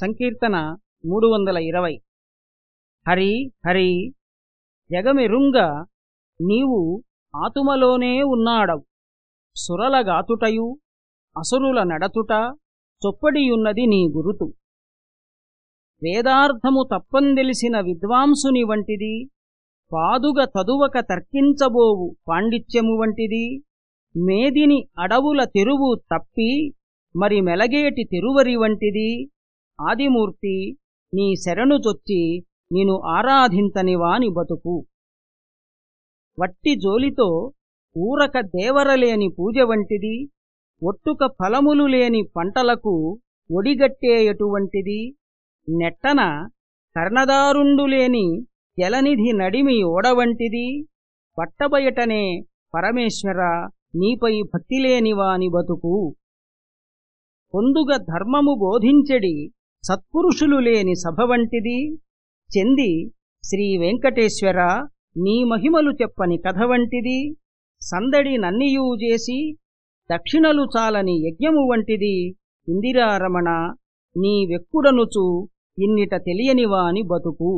సంకీర్తన మూడు వందల ఇరవై. హరి హరి జగమిరుంగ నీవు ఆతుమలోనే ఉన్నాడవు. సురలగాతుటయు అసురుల నడతుట చొప్పడియున్నది నీ గురుతు. వేదార్థము తప్పందెలిసిన విద్వాంసుని వంటిది పాదుగ తదువక తర్కించబోవు పాండిత్యము వంటిది మేదిని అడవుల తెరువు తప్పి మరి మెలగేటి తెరువరి వంటిది ఆదిమూర్తి నీ శరణు చొచ్చి నిను ఆరాధింతనివాని బతుకు. వట్టి జోలితో ఊరక దేవరలేని పూజ వంటిది ఒట్టుక ఫలములు లేని పంటలకు ఒడిగట్టేయటువంటిది నెట్టన కర్ణదారుండు లేని జలనిధి నడిమి ఓడవంటిది పట్టబయటనే పరమేశ్వర నీపై భక్తిలేనివాని బతుకు. పొందుగ ధర్మము బోధించెడి సత్పురుషులు లేని సభ వంటిది. చెంది శ్రీ వెంకటేశ్వర నీ మహిమలు చెప్పని కథ వంటిది. సందడి నన్నియూ చేసి దక్షిణలు చాలని యజ్ఞము వంటిది. ఇందిరారమణ నీ వెక్కుడనుచు ఇన్నిట తెలియనివాని బతుకు.